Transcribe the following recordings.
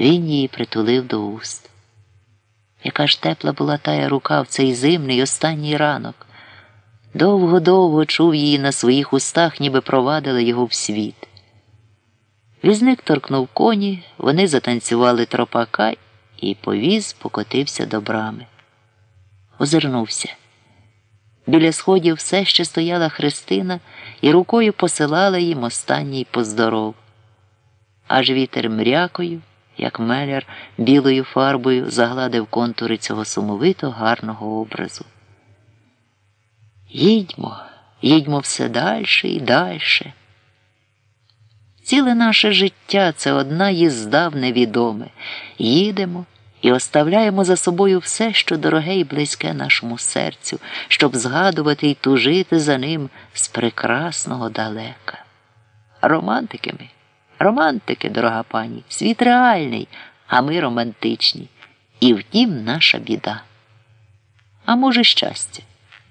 Він її притулив до уст. Яка ж тепла була тая рука в цей зимний останній ранок. Довго-довго чув її на своїх устах, ніби провадили його в світ. Візник торкнув коні, вони затанцювали тропака і повіз покотився до брами. Озирнувся. Біля сходів все ще стояла Христина і рукою посилала їм останній поздоров. Аж вітер мрякою, як меляр, білою фарбою загладив контури цього сумовито гарного образу. Їдьмо, їдьмо все дальше і дальше. Ціле наше життя це одна їзда в невідоме. Їдемо і оставляємо за собою все, що дороге і близьке нашому серцю, щоб згадувати і тужити за ним з прекрасного далека. Романтики ми, романтики, дорога пані, світ реальний, а ми романтичні. І втім, наша біда. А може, щастя.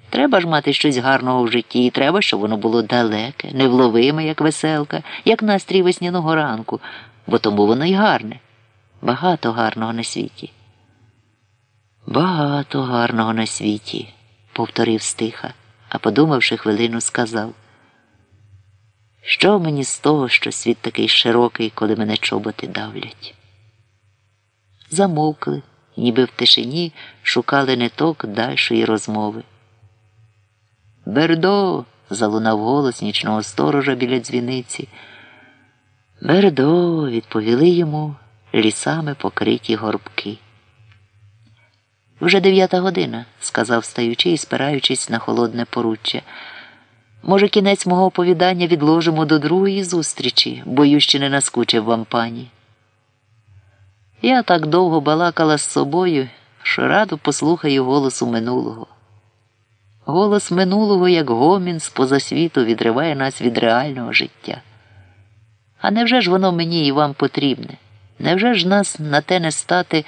Треба ж мати щось гарного в житті, і треба, щоб воно було далеке, невловиме, як веселка, як настрій весняного ранку, бо тому воно й гарне. Багато гарного на світі. Багато гарного на світі, повторив стиха, а подумавши хвилину, сказав. Що мені з того, що світ такий широкий, коли мене чоботи давлять? Замовкли, ніби в тишині шукали ниток дальшої розмови. Бердо. залунав голос нічного сторожа біля дзвіниці. Бердо, відповіли йому лісами покриті горбки. Вже дев'ята година, сказав стаючи і спираючись на холодне поруччя. Може, кінець мого оповідання відложимо до другої зустрічі, боюсь, ще не наскучив вам пані. Я так довго балакала з собою, що раду послухаю голосу минулого. Голос минулого, як гомін з поза світу, відриває нас від реального життя. А невже ж воно мені і вам потрібне? Невже ж нас на те не стати,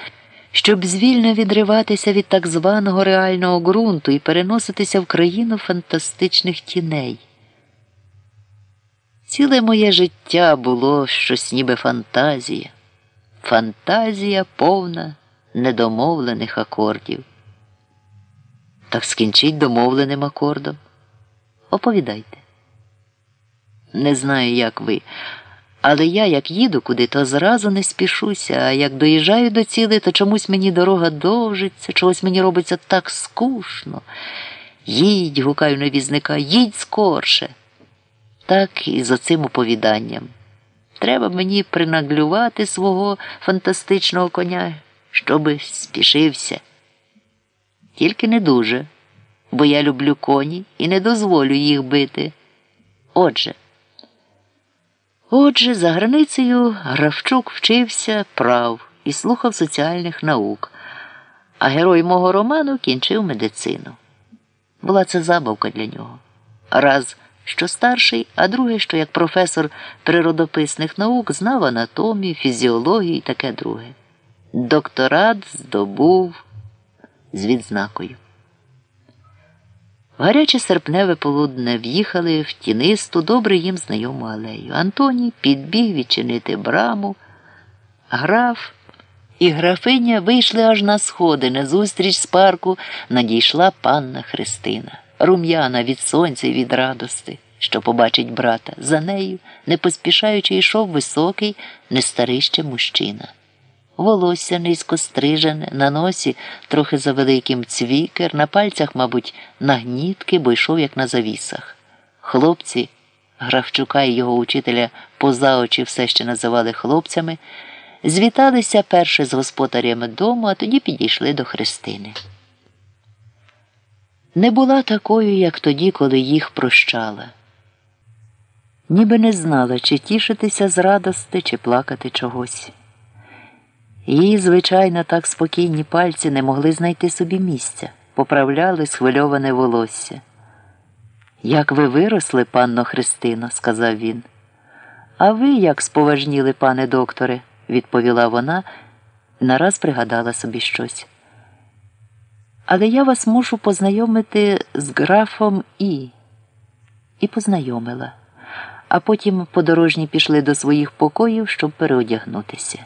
щоб звільно відриватися від так званого реального ґрунту і переноситися в країну фантастичних тіней? Ціле моє життя було щось ніби фантазія, фантазія повна недомовлених акордів. Так скінчіть домовленим акордом. Оповідайте. Не знаю, як ви, але я, як їду куди, то зразу не спішуся, а як доїжджаю до цілей, то чомусь мені дорога довжиться, чогось мені робиться так скучно. Їдь, гукаю на візника, їдь скорше. Так і за цим оповіданням. Треба мені принаглювати свого фантастичного коня, щоби спішився. Тільки не дуже, бо я люблю коні і не дозволю їх бити. Отже, отже, за границею Гравчук вчився прав і слухав соціальних наук, а герой мого роману кінчив медицину. Була це забавка для нього. Раз, що старший, а друге, що як професор природописних наук знав анатомію, фізіологію і таке друге. Докторат здобув з відзнакою. Гаряче серпневе полудне в'їхали в тінисту, добре їм знайому алею. Антоній підбіг відчинити браму, граф і графиня вийшли аж на сходи. Назустріч з парку надійшла панна Христина, рум'яна від сонця і від радости, що побачить брата. За нею, не поспішаючи, йшов високий, нестарище мужчина волосся низько стрижене, на носі трохи за великим цвікер, на пальцях, мабуть, нагнітки, бо йшов, як на завісах. Хлопці, Гравчука і його учителя поза очі все ще називали хлопцями, звіталися перше з господарями дому, а тоді підійшли до Христини. Не була такою, як тоді, коли їх прощала. Ніби не знала, чи тішитися з радости, чи плакати чогось. Її, звичайно, так спокійні пальці не могли знайти собі місця, поправляли схвильоване волосся. Як ви виросли, панно Христино, сказав він. А ви як споважніли, пане докторе, відповіла вона, нараз пригадала собі щось. Але я вас мушу познайомити з графом І. І познайомила, а потім подорожні пішли до своїх покоїв, щоб переодягнутися.